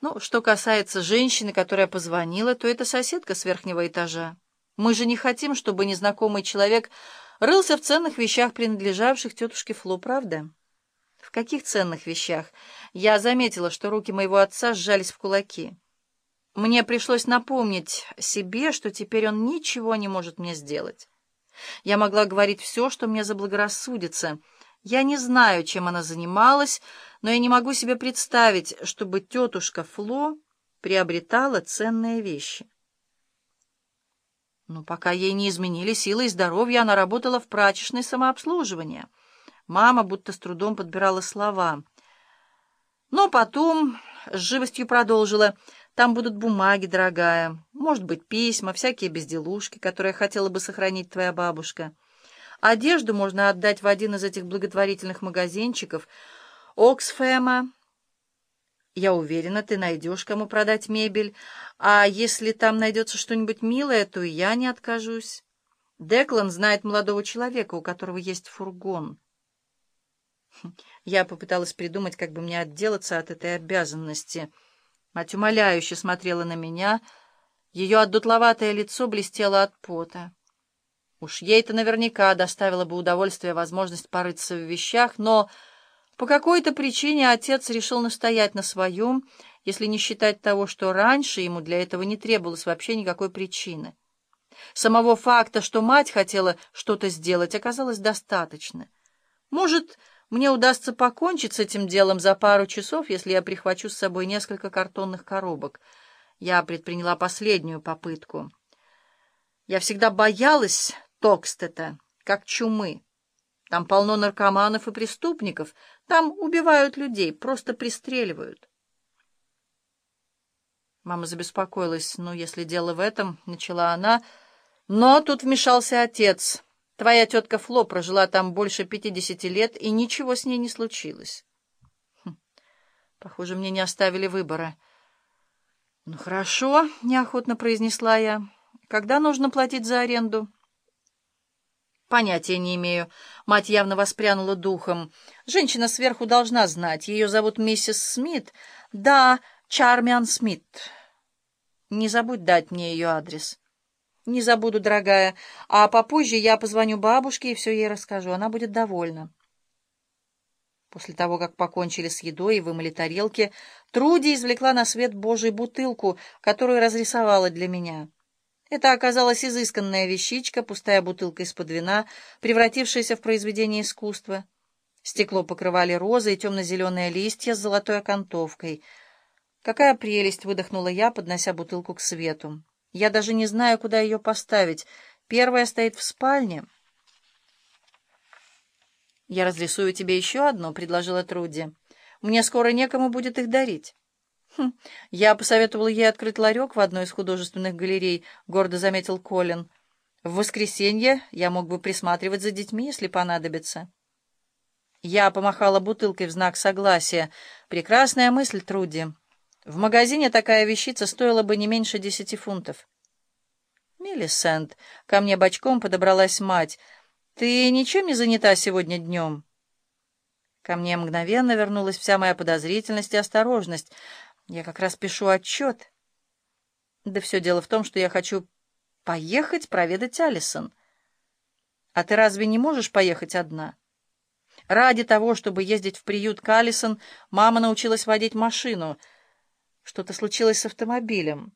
Ну, что касается женщины, которая позвонила, то это соседка с верхнего этажа. Мы же не хотим, чтобы незнакомый человек рылся в ценных вещах, принадлежавших тетушке Фло, правда? В каких ценных вещах? Я заметила, что руки моего отца сжались в кулаки. Мне пришлось напомнить себе, что теперь он ничего не может мне сделать. Я могла говорить все, что мне заблагорассудится. Я не знаю, чем она занималась, но я не могу себе представить, чтобы тетушка Фло приобретала ценные вещи. Но пока ей не изменили силы и здоровье, она работала в прачечной самообслуживании. Мама будто с трудом подбирала слова. Но потом с живостью продолжила. Там будут бумаги, дорогая, может быть, письма, всякие безделушки, которые хотела бы сохранить твоя бабушка. Одежду можно отдать в один из этих благотворительных магазинчиков. Оксфэма. Я уверена, ты найдешь, кому продать мебель. А если там найдется что-нибудь милое, то и я не откажусь. Деклан знает молодого человека, у которого есть фургон. Я попыталась придумать, как бы мне отделаться от этой обязанности — Мать умоляюще смотрела на меня. Ее отдутловатое лицо блестело от пота. Уж ей-то наверняка доставило бы удовольствие возможность порыться в вещах, но по какой-то причине отец решил настоять на своем, если не считать того, что раньше ему для этого не требовалось вообще никакой причины. Самого факта, что мать хотела что-то сделать, оказалось достаточно. Может, мне удастся покончить с этим делом за пару часов, если я прихвачу с собой несколько картонных коробок. Я предприняла последнюю попытку. Я всегда боялась Токстета, как чумы. Там полно наркоманов и преступников. Там убивают людей, просто пристреливают. Мама забеспокоилась. «Ну, если дело в этом...» — начала она. Но тут вмешался отец — Твоя тетка Фло прожила там больше пятидесяти лет, и ничего с ней не случилось. Хм. Похоже, мне не оставили выбора. «Ну, хорошо», — неохотно произнесла я. «Когда нужно платить за аренду?» «Понятия не имею». Мать явно воспрянула духом. «Женщина сверху должна знать. Ее зовут миссис Смит». «Да, Чармиан Смит». «Не забудь дать мне ее адрес». «Не забуду, дорогая. А попозже я позвоню бабушке и все ей расскажу. Она будет довольна». После того, как покончили с едой и вымыли тарелки, Труди извлекла на свет Божий бутылку, которую разрисовала для меня. Это оказалась изысканная вещичка, пустая бутылка из-под вина, превратившаяся в произведение искусства. Стекло покрывали розы и темно-зеленые листья с золотой окантовкой. «Какая прелесть!» — выдохнула я, поднося бутылку к свету. Я даже не знаю, куда ее поставить. Первая стоит в спальне. «Я разрисую тебе еще одну», — предложила Труди. «Мне скоро некому будет их дарить». Хм. «Я посоветовал ей открыть ларек в одной из художественных галерей», — гордо заметил Колин. «В воскресенье я мог бы присматривать за детьми, если понадобится». Я помахала бутылкой в знак согласия. «Прекрасная мысль, Труди». В магазине такая вещица стоила бы не меньше десяти фунтов. «Миллисент», — ко мне бочком подобралась мать, — «ты ничем не занята сегодня днем?» Ко мне мгновенно вернулась вся моя подозрительность и осторожность. Я как раз пишу отчет. Да все дело в том, что я хочу поехать проведать Алисон. А ты разве не можешь поехать одна?» Ради того, чтобы ездить в приют к Алисон, мама научилась водить машину — что-то случилось с автомобилем.